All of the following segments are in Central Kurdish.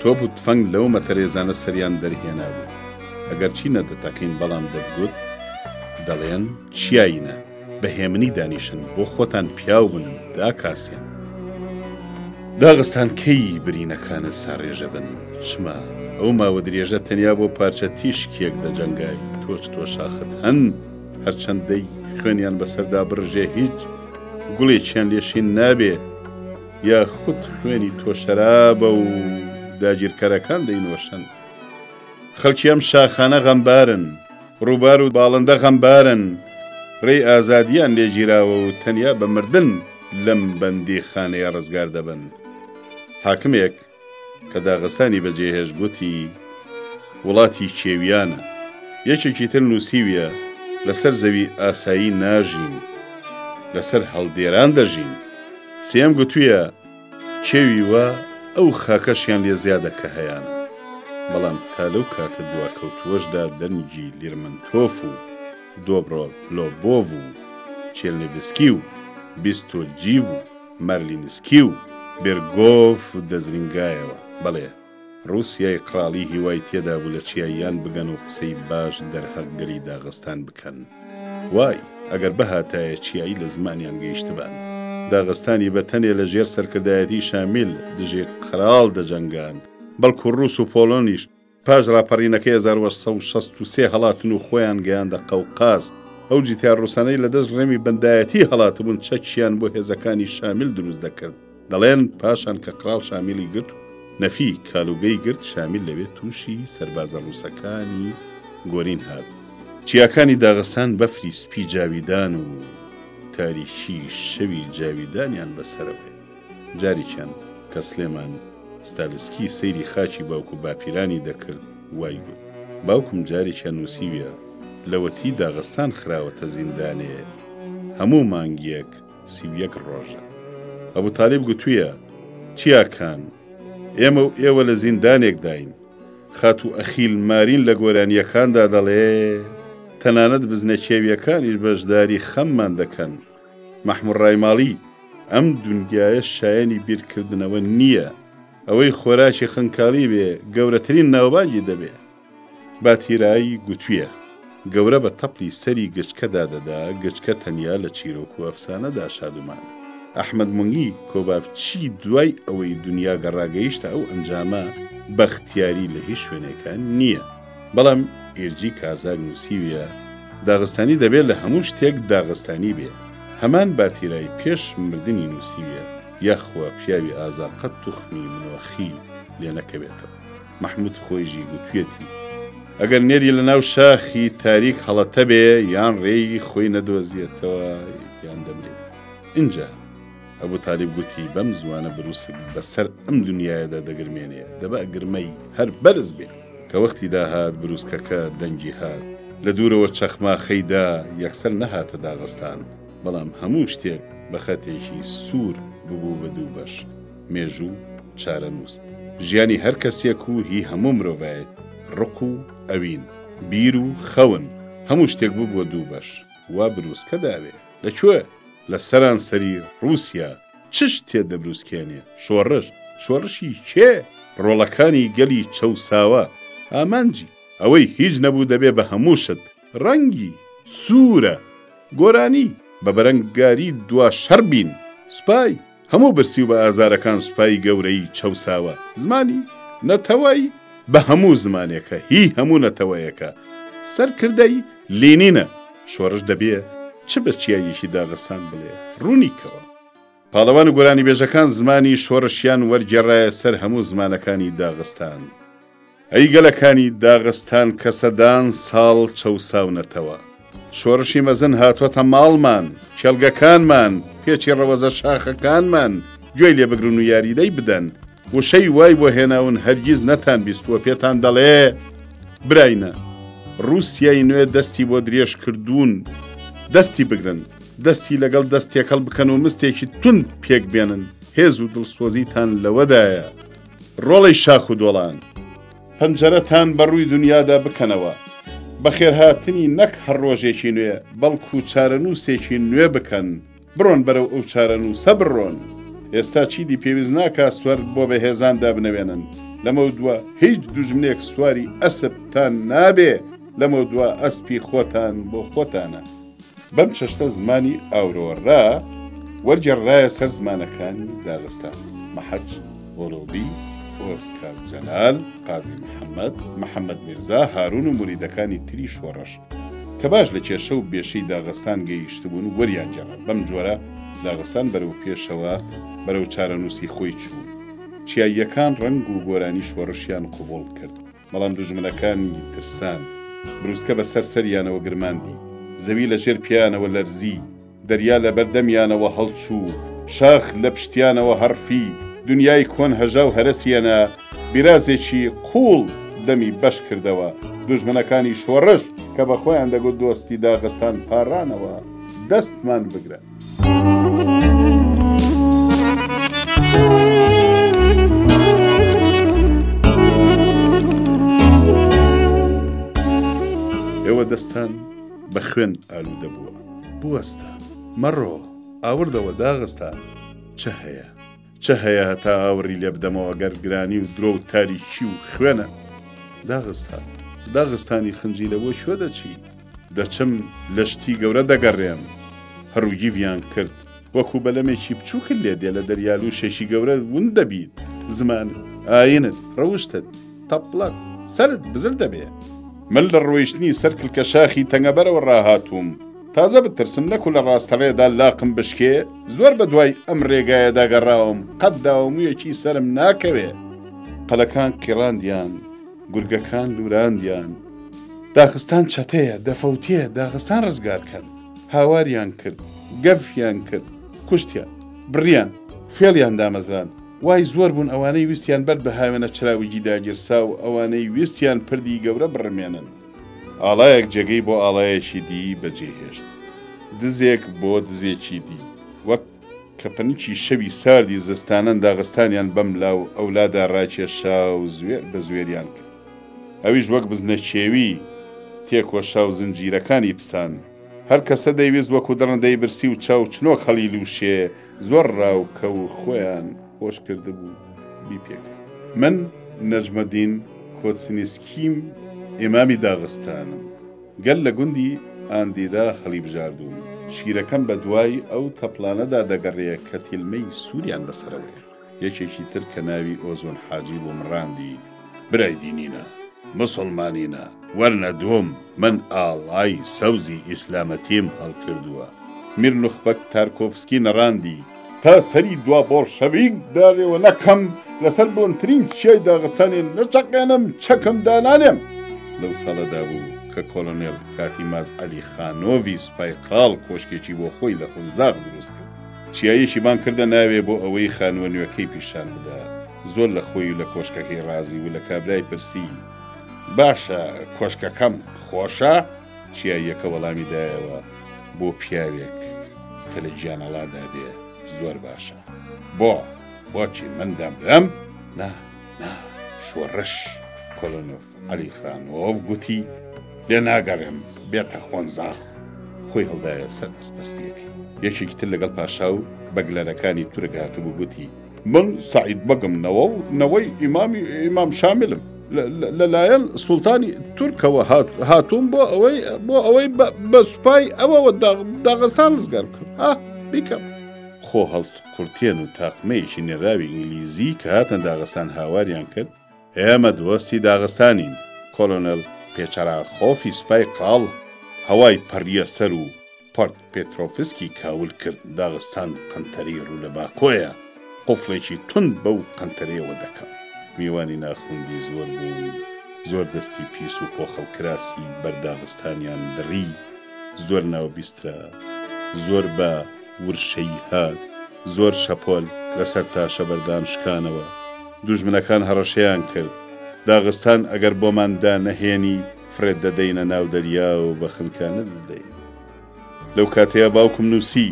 تۆپ و تفەنگ لەو مەتەرێزانە سەریان دەرهێنابوو، ئەگەرچی نەدەتەقین بەڵام دەتگوت، دەڵێن چیایینە، بە هێمنی دانیشن، بۆ خۆتان پیاو بن، داکاسێن. داغستان کەی برینەکانت ساڕێژە بن، چما ئەو ماوە درێژە تەنیا بۆ پارچە تیشکێک دەجەنگای، تۆچ تۆ شاخت هەن، هەرچەندەی خوێنیان بەسەردا بڕژێ هیچ گوڵێکیان لێ شین نابێ، یاخود خوێنی تۆ شەرابە و داگیرکەرەکان دەینۆشن. خەڵکی ئەم شاخانە غەمبارن، ڕووبار و باڵندە غەمبارن، ڕێی ئازادییان لێگیراوە و تەنیا بە مردن لەم بەندیخانەیە ڕزگار دەبن. حاکمێک کە داغستانی بەجێهێشت گوتی، وڵاتی کێویانە. یەکێکی تر نووسیویە، لەسەر زەوی ئاسایی ناژین، لەسەر هەڵدێران دەژین. سێیەم گوتوویە، کێوی وا ئەو خاکەشیان لێ زیادە کە هەیانە. بەڵام تا لەو کاتە دواکەوتووەشدا دەنگی لیرمنتۆف و دۆبرۆلۆبۆڤ و چێلنیڤسکی و بیستۆجیڤ و. مارلینسکی و بێرگۆف دەزرینگایەوە. بەڵێ، ڕووسیای قڕاڵی هیوای تێدا بوو لە چیاییان بگەن و قسەی باش دەرهەق گەلی داغستان بکەن. وای، ئەگەر بهاتایە چیایی لە زمانیان گەیشتبان! داغستانی بە تەنێ لە ژێر سەرکردایەتی شامیل دژی قڕاڵ دەجەنگان، بەڵکوو ڕووس و پۆڵۆنیش پاش ڕاپەڕینەکەی 1663 هەڵاتن و خۆیان گەیاندە قەوقاز. ئەو جیتیار ڕوسانەی لە دەست ڕێمی بەندایەتی هەڵاتبوون چەکیان بۆ هێزەکانی شامیل دروست دەکرد. دەڵێن پاشان کە قراڵ شامیلی گرت و نەفی کالوگەی گرت شامیل لەوێ تووشی سەربازە ڕووسەکانی گۆرین هات. چیاکانی داغستان بەفری سپی جاویدان و تاریکی شەوی جاویدانیان بەسەرەوەیە. جاریکیان کە سلێمان ستالسکی سەیری خاکی باوک و باپیرانی دەکرد وای گوت. باوکم جاریکیان نووسیویە لەوەتی داغستان خراوەتە زیندانێ هەموو مانگیەک سی و یەک ڕۆژە. ئەبو تالیب گوتویە چیاکان ئێمە و ئێوە لە زیندانێکداین. خاتوو ئەخیل مارین لە گۆرانیەکاندا دەڵێ تەنانەت بزنە کێویەکانیش بەشداری خەممان دەکەن. مەحموود ڕایماڵی، ئەم دونیایە شایەنی بیرکردنەوە نییە، ئەوەی خۆراکی خنکاڵی بێ گەورەترین ناوبانگی دەبێ. باتیرایی گوتویە، گەورە بە تەپڵی سەری گچکە دادەدا، گچکە تەنیا لە چیرۆک و ئەفسانەدا شادومانە. ئەحمەد مۆنگی کۆبابچی دوای ئەوەی دونیا گەڕاگەیشتە ئەو ئەنجامە، بەختیاری لە هیچ شوێنێکە نییە. بەڵام ئیرجی کازاک نووسیویە، داغستانی دەبێت لە هەموو شتێک داغستانی بێت. هەمان باتیرای پێش مردنی نووسیویە، یاخوا پیاوی ئازا قەت توخمی منۆخی لێ نەکەوێتەوە. مەحموود خۆیژی گوتویەتی، ئەگەر نێری لە ناو شاخی تاریک هەڵەتەبێ، یان رێی خۆی نەدۆزیەتەوە، یان دەمرێ. ئینجا. ئەبو تالیب گوتی، بەم زووانە بروسک بە سەر ئەم دونیایەدا دەگرمێنێ، دەبا گرمەی هەر بەرز بێ. کە وەختی داهات بروسکەکە دەنگی هات، لە دوورەوە چەخماخەی دا، یەکسەر نەهاتە داغستان، بەڵام هەموو شتێک بە خەتێکی سوور ببوو بە دوو بەش، مێژوو، چارەنووس، ژیانی هەر کەسێک و هی هەموو مرۆڤایەتی، ڕق و ئەوین، بیر و خەون، هەموو شتێک ببووە دوو بەش، وا بروسکە داوێ. لە کوێ؟ لە سەرانسەری ڕووسیا. چ شتێ دەبروسکێنێ؟ شۆڕش. شۆڕشی کێ؟ ڕۆڵەکانی گەلی چەوساوە. ئامانجی. ئەوەی هیچ نەبوو دەبێ بە هەموو شت. ڕەنگی. سوورە. گۆرانی. بە بەرەنگاری دوا شەڕ بین. سوپای. هەموو برسی و بە ئازارەکان سوپای گەورەی چەوساوە. زمانی، نەتەوەی، بە هەموو زمانێکە، هی هەموو نەتەوەیەکە. سەرکردەی، لینینە. شۆرش دەبێ چ بە چیاییەکی داغستان بڵێ؟ ڕوونی کەوە. پاڵەوان و گۆرانیبێژەکان زمانی شۆرشیان وەرگێڕایە سەر هەموو زمانەکانی داغستان. ئەی گەلەکانی داغستان کە سەدان ساڵ چەوساونەتەوە. شۆرشی مەزن هاتۆتە ماڵمان، کێڵگەکانمان، پێچی ڕەوەزە شاخەکانمان، گوێی لێ بگرن و یاریدەی بدەن. وشەی وای بۆ هێناون هەرگیز نەتان بیستووە پێتان دەڵێ براینە. ڕووسیای نوێ دەستی بۆ درێژ کردوون. دەستی بگرن. دەستی لەگەڵ دەست تێکەڵ بکەن و مستێکی توند پێک بێنن. هێز و دڵسۆزیتان لەوەدایە. ڕۆڵەی شاخ و دۆڵان. پەنجەرەتان بە ڕووی دونیادا بکەنەوە. بەخێرهاتنی نەک هەر ڕۆژێکی نوێ، بەڵکو چارەنووسێکی نوێ بکەن. بڕۆن بەرەو ئەو چارەنووسە بڕۆن. ئێستا چیدی پێویست ناکات سوەرد بۆ بەهێزان دابنەوێنن. لەمەودوا هیچ دوژمنێک سواری ئەسپتان نابێت، لەمەودوا ئەسپی خۆتان بۆ خۆتانە. بەم چەشتە زمانی ئاورۆرا وەرگێڕرایە سەر زمانەکانی داغستان، مەحەج، ئۆرۆبی، ئۆسکار جەلال، قازی محەمەد، محەمەد میرزا هارون و موریدەکانی تری شۆڕش، کە باش لە کێشە و بێشەی داغستان گەیشتبوون وەریان گێڕا، بەم جۆرە داغستان بەرەو پێشەوە، بەرەو چارەنووسی خۆی چوو. چیاییەکان ڕەنگ و گۆرانی شۆڕشیان قبوڵ کرد. بەڵام دوژمنەکانی ترسان. بروسکە بە سەر سەریانەوە گرماندی. زەوی لە ژێر پیانەوە لەرزی. دەریا لە بەر دەمیانەوە هەڵچوو. شاخ لە پشتیانەوە هەڕفی. دونیای کۆن هەژا و هەرەسی ئەنا بیرازێکی قووڵ دەمی بەش کردەوە. دوژمنەکانی شۆڕش کە بە خۆیان دەگوت دۆستی داغستان پاڕانەوە. دەستمان بگرە. ئێوە دەستان بە خوێن ئالوودە بووە بوەستە مەڕۆ ئاوردەوە داغستان چ هەیە؟ چ هەیە هەتا ئاوڕی لێ بدەمەوە گەر گرانی و درۆ و تاریکی و خوێنە داغستان داغستانی خنجیلە بۆ کوێ دەچی دەچم لە شتی گەورە دەگەڕێم هەڕوو گیڤیان کرد وەکو بەلەمێکی بچووکت لێ دێ لە دەریالووشێکی گەورە ون دەبیت زمانت ئاینت ڕەوشتت تەپڵەت سەرت بزر دەبێ من لە ڕۆیشتنی سەر کلکە شاخی تەنگەبەرەوە ڕاهاتووم تازە بترسم نەکو لە ڕاستەڕێدا لاقم بشکێ زۆر بە دوای ئەم ڕێگایەدا گەڕاوم قەت داوەمویەکی سرم ناکەوێ قەلەکان قیڕاندیان گورگەکان لوراندیان داخستان چەتەیە دەفەوتێ داخستان ڕزگارکەن هاواریان کرد گەفیان کرد کوشتیان بڕیان فێڵیان دامەزران وای زۆر بوون ئەوانەی ویستیان بەر بە هاوێنە چراویجی داگیرسا و ئەوانەی ویستیان پردی گەورە بڕمێنن ئاڵایەک جێگەی بۆ ئاڵایەکی دی بەجێهێشت. دزێک بۆ دزێکی دی. وەک کەپنکی شەوی ساردی زستانان داغستانیان بەم لا و ئەو لادا راکێشا و زوێر بە زوێریان کرد. ئەویش وەک بزنە کێوی تێکۆشا و زنجیرەکانی پساند. هەر کەسە دەیویست وەکو دڕندەی برسی و چاو چنۆک هەڵیلووشێ، زۆر راوکە و خۆیان. خۆش کردبوو بی پێکا. من نەجمەدین کۆتسنیسکیم ئیمامی داغستانم گەل لە گوندی ئاندیدا هەڵیبژاردووم شیرەکەم بە دوای ئەو تەپڵانەدا دەگەڕێ کە تیلمەی سوریان بەسەرەوەیە یەکێکی تر کە ناوی ئۆزۆن حاجی بووم ڕاندی برای دینینە موسڵمانینە وەرنە دوم من ئاڵای سەوزی ئیسلامەتیم هەڵکردووە میر نوخبەک تارکۆفسکی نەڕاندی تا سەری دوا بۆڵشەڤیک داغێوە نەکەم لەسەر بڵندترین چیای داغستانێ نەچەقێنم چەکم دانانێم لەو ساڵەدا بوو کە کۆڵۆنێڵ کاتی ماز عەلی خانۆڤی سوپای قاڵ کۆشکێکی بۆ خۆی لە قونزاغ دروست کرد چیایەکی بانگ کردە ناوێ بۆ ئەوەی خانووە نوێکەی پیشان بدا زۆر لە خۆی و لە کۆشکەکەی ڕازی بوو، لە کابرای پرسی، باشە کۆشکەکەم خۆشە؟ چیاییەکە وەڵامی دایەوە، بۆ پیاوێک کە لە گیانەڵادا بێ زۆر باشە. بۆ؟ بۆچی من دەمرم؟ نا، نا، شۆڕش! کۆلۆنۆڤ عەلیخانۆف گوتی لێ ناگەڕێم بێتە خۆنزاخ خۆی هەڵدایە سەر ئەسپەسپیەکەی یەکێکی تر لەگەڵ پاشا و بەگلەرەکانی تورک هاتبوو گوتی من سعید بەگم نەوە و نەوەی ئیمامی ئیمام شاملم لەلایەن سوڵتانی تورکەوە هاتووم بۆ ئەوەی بۆ ئەوەی بە سوپای ئەوەوە داغستان ڕزگار بکەم بیکەم خۆ هەڵ کورتێن و تاقمەیەکی نێراوی ئینگلیزی کە هاتن داغستان هاواریان کرد ئێمە دۆستی داغستانین. کۆلۆنێل پێچەراخۆفی سوپای قاڵ هەوای پەڕییە سەر و پۆرت پێترۆفسکی کاول کرد، داغستان قەنتەرەی ڕوو لە باکۆیە. قوفڵێکی توند بەو قەنتەرەیەوە دەکەم. میوانی ناخوندی زۆر بوون، زۆر دەستی پیس و پۆخڵ کراسی بەر داغستانیان دڕی، زۆر ناو بیسترا، زۆر بە. ورشەی هات. زۆر شەپۆل لەسەر تاشەبەردان شکانەوە. دوژمنەکان هەڕەشەیان کرد، داغستان ئەگەر بۆمان دانەهێنی، فرێت دەدەینە ناو دەریا و بە خنکانت دەدەین. لەو کاتەیا باوکم نووسی،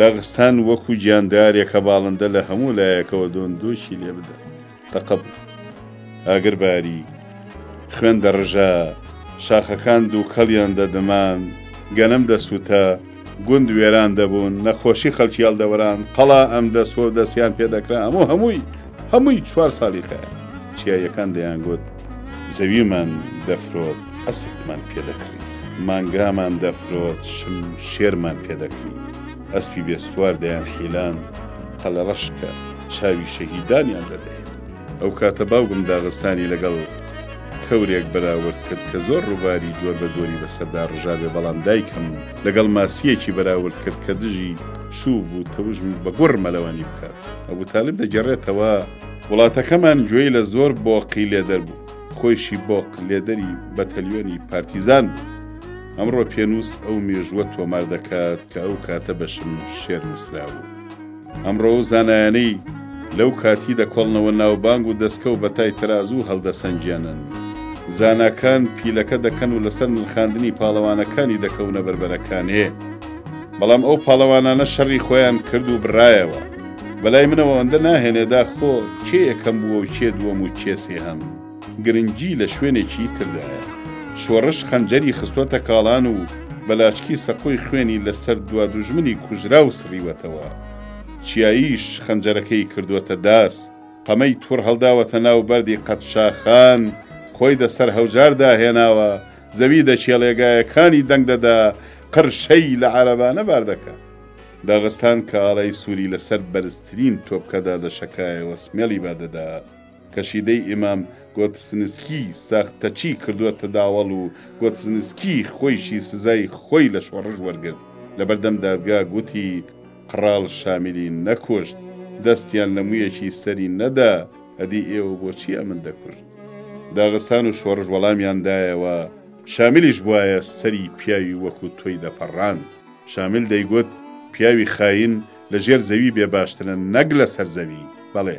داغستان وەکوو گیاندارێکە باڵندە لە هەموو لایەکەوە دۆندۆکی لێ بدەن. تەقە بوو. ئاگر باری. خوێن دەڕژا. شاخەکان دووکەڵیان دەدمان. گەنم دەسووتا. گوند وێران دەبوون. نەخۆشی خەڵکی هەڵدەوەراند. قەڵا ئەم دەست وەو دەستیان پێ دەکرا. ئەمە هەمووی، هەمووی چوار ساڵی خایاند. چیاییەکان دەیانگوت، زەویمان دەفرۆت، ئەسپمان پێ دەکڕی. مانگامان دەفرۆت، شمشێرمان پێ دەکڕی. ئەسپی بێسوار دەیانحیلاند. قەلەڕەش کە چاوی شەهیدانیان دەدەیێت. ئەو کاتە باوکم داغستانی لەگەڵ کەورێک بەراورد کرد کە زۆر ڕووباری جۆر بە جۆری بەسەردا ڕژابێ بەڵام دایکم لەگەڵ ماسییەکی بەراورد کرد کە دژی شوو بوو تەوژم بە گوڕ مەلەوانی بکات. ئەبو تالیب دەگێڕێتەوە، وڵاتەکەمان گوێی لە زۆر بۆقی لێدەر بوو خۆیشی بۆق لێدەری بەتەلیۆنی پارتیزان بوو. ئەمڕۆ پێنووس ئەو مێژووە تۆمار دەکات کە ئەو کاتە بە شمشێر نووسرابوو. ئەمڕۆ ئەو زانایانەی لەو کاتی دەکۆڵنەوە ناوبانگ و دەستکەو بەتای تەرازوو هەڵدەسەنگێنن. زاناکان پیلەکە دەکەن و لەسەر نرخاندنی پاڵەوانەکانی دەکەونە بەربەرەکانێ. بەڵام ئەو پاڵەوانانە شەڕی خۆیان کرد و بڕایەوە. بەلای منەوە ئەوەندە ناهێنێ داخۆ کێ یەکەم بووە و کێ دووەم و کێ سێهەم. گرنگی لە شوێنێکی تردایە. شۆڕش خەنجەری خستۆتە کاڵان و بەلاچکی سەکۆی خوێنی لە سەر دوا دوژمنی کوژراو سڕیوەتەوە. چیاییش خەنجەرەکەی کردووەتە داس، قەمەی توڕ هەڵداوەتە ناو بەردی قەدشاخان، خۆی دە سەر هەوجار داهێناوە، زەوی دەکێڵێ، گایەکانی دەنگ دەدا، قر شەی لە عارەبانە بار دەکا. داغستان کە ئاڵای سووری لە سەر بەرزترین تۆپکە دادەشەکایەوە سمێڵی با دەدا، کەشیدەی ئیمام گۆتسنسکی ساختەچی کردووەتە داوەڵ و گۆتسنسکی خۆیشی سزای خۆی لە شۆڕش وەرگرت، لەبەردەم دادگا گوتی، قڕاڵ شامیلی نەکوشت، دەستیان لە مویەکی سەری نەدا، ئەدی ئێوە بۆچی ئەمن دەکوشت؟ داغستان و شۆڕش وەڵامیان دایەوە، شامیلیش بوایە سەری پیاوی وەکو تۆی دەپەڕاند. شامیل دەیگوت، پیاوی خاین لە ژێر زەوی بێ باشترە نەک لەسەر زەوی، بەڵێ!